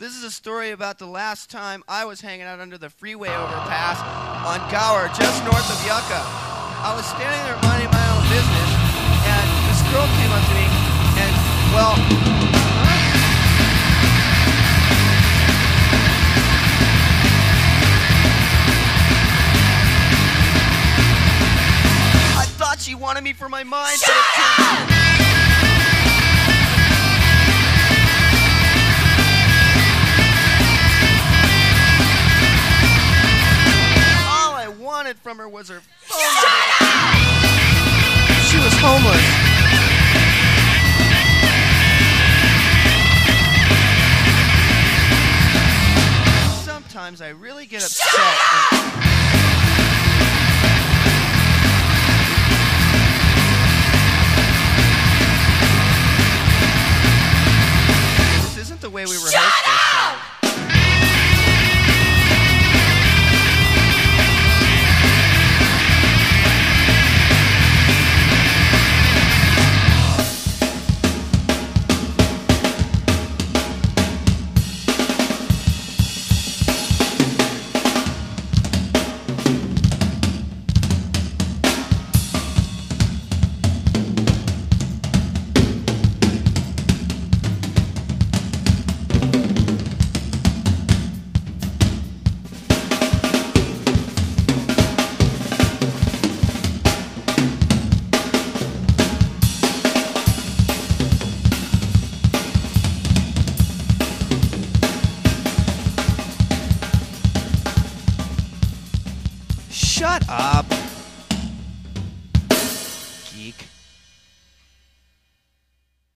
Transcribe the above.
This is a story about the last time I was hanging out under the freeway overpass on Gower, just north of Yucca. I was standing there minding my own business, and this girl came up to me, and, well, I thought she wanted me for my mind, but it from her was her phone. She was homeless. Sometimes I really get upset. This isn't the way we rehearsed Shut up. Geek.